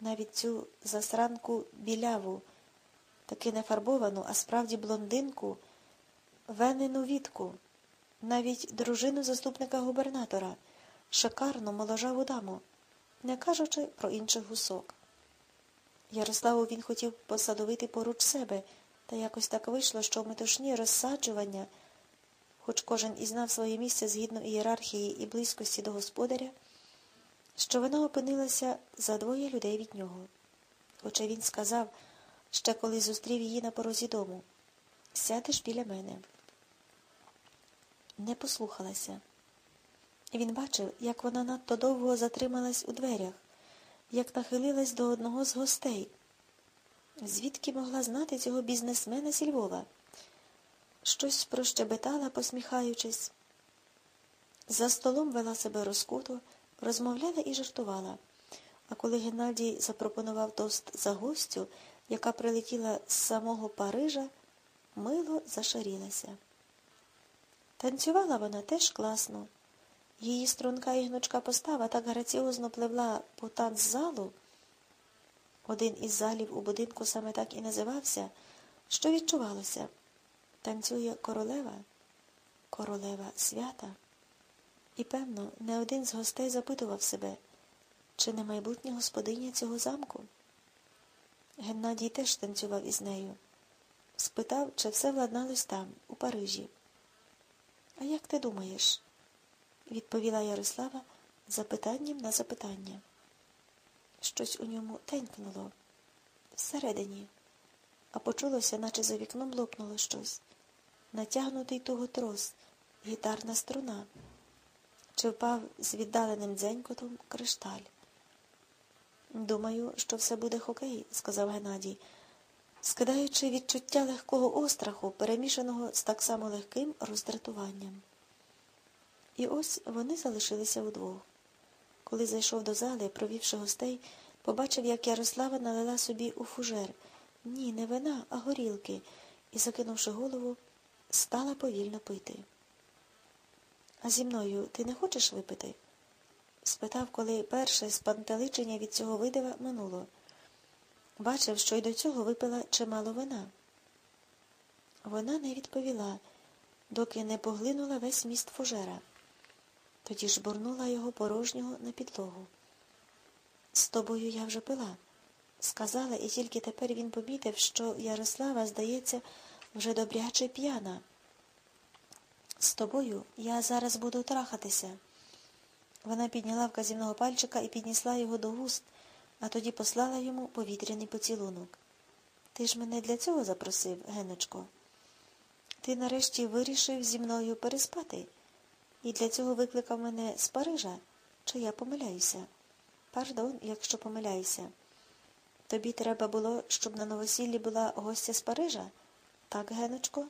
навіть цю засранку біляву, таки не фарбовану, а справді блондинку, венену Вітку, навіть дружину заступника губернатора, шикарну моложаву даму, не кажучи про інших гусок. Ярославу він хотів посадовити поруч себе, та якось так вийшло, що в метушні розсаджування, хоч кожен і знав своє місце згідно ієрархії і близькості до господаря, що вона опинилася за двоє людей від нього. Хоча він сказав, ще коли зустрів її на порозі дому сядеш біля мене. Не послухалася. Він бачив, як вона надто довго затрималась у дверях, як нахилилась до одного з гостей. Звідки могла знати цього бізнесмена зі Львова? Щось прощебетала, посміхаючись. За столом вела себе розкуто, розмовляла і жартувала. А коли Геннадій запропонував тост за гостю, яка прилетіла з самого Парижа, мило зашарілася. Танцювала вона теж класно. Її струнка і гнучка постава так граціозно пливла по танцзалу, один із залів у будинку саме так і називався, що відчувалося. Танцює королева, королева свята. І, певно, не один з гостей запитував себе, чи не майбутня господиня цього замку. Геннадій теж танцював із нею. Спитав, чи все владналось там, у Парижі. А як ти думаєш? відповіла Ярослава запитанням на запитання. Щось у ньому тенькнуло всередині, а почулося, наче за вікном лопнуло щось. Натягнутий туго трос, гітарна струна, чи впав з віддаленим дзенькотом кришталь. Думаю, що все буде хокей, сказав Геннадій, скидаючи відчуття легкого остраху, перемішаного з так само легким роздратуванням. І ось вони залишилися удвох. Коли зайшов до зали, провівши гостей, побачив, як Ярослава налила собі у фужер. Ні, не вина, а горілки, і, закинувши голову, стала повільно пити. А зі мною ти не хочеш випити? спитав, коли перше спантеличення від цього видива минуло. Бачив, що й до цього випила чимало вина. Вона не відповіла, доки не поглинула весь міст фужера. Тоді ж бурнула його порожнього на підлогу. З тобою я вже пила, сказала, і тільки тепер він помітив, що Ярослава, здається, вже добряче п'яна. З тобою я зараз буду трахатися. Вона підняла вказівного пальчика і піднісла його до густ, а тоді послала йому повітряний поцілунок. Ти ж мене для цього запросив, Геночко. Ти нарешті вирішив зі мною переспати. І для цього викликав мене з Парижа, чи я помиляюся? Пардон, якщо помиляюся. Тобі треба було, щоб на новосіллі була гостя з Парижа? Так, Геночко?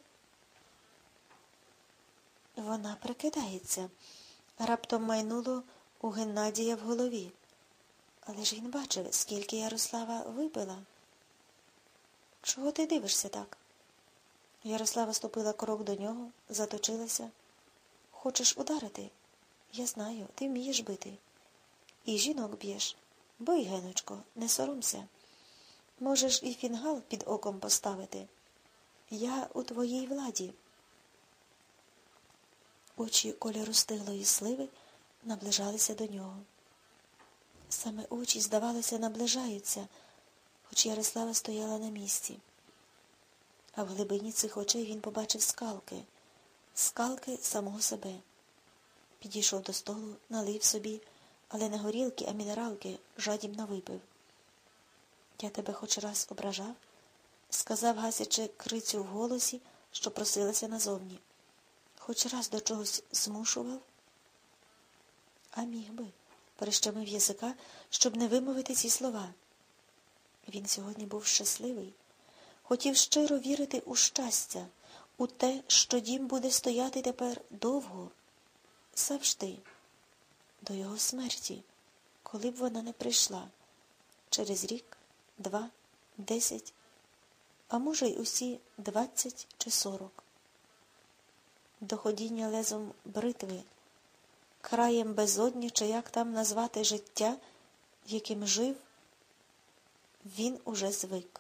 Вона прикидається. Раптом майнуло у Геннадія в голові. Але ж він бачив, скільки Ярослава випила. Чого ти дивишся так? Ярослава ступила крок до нього, заточилася. Хочеш ударити? Я знаю, ти вмієш бити. І жінок б'єш. Бий, Геночко, не соромся. Можеш і фінгал під оком поставити. Я у твоїй владі. Очі кольору стиглої сливи наближалися до нього. Саме очі, здавалося, наближаються, хоч Ярослава стояла на місці. А в глибині цих очей він побачив скалки скалки самого себе. Підійшов до столу, налив собі, але не горілки, а мінералки жадібно випив. Я тебе хоч раз ображав, сказав, гасячи крицю в голосі, що просилася назовні. Хоч раз до чогось змушував? А міг би, перещемив язика, щоб не вимовити ці слова. Він сьогодні був щасливий, хотів щиро вірити у щастя у те, що дім буде стояти тепер довго, завжди, до його смерті, коли б вона не прийшла, через рік, два, десять, а може, й усі двадцять чи сорок. Доходіння лезом бритви, краєм безодні, чи як там назвати життя, яким жив, Він уже звик.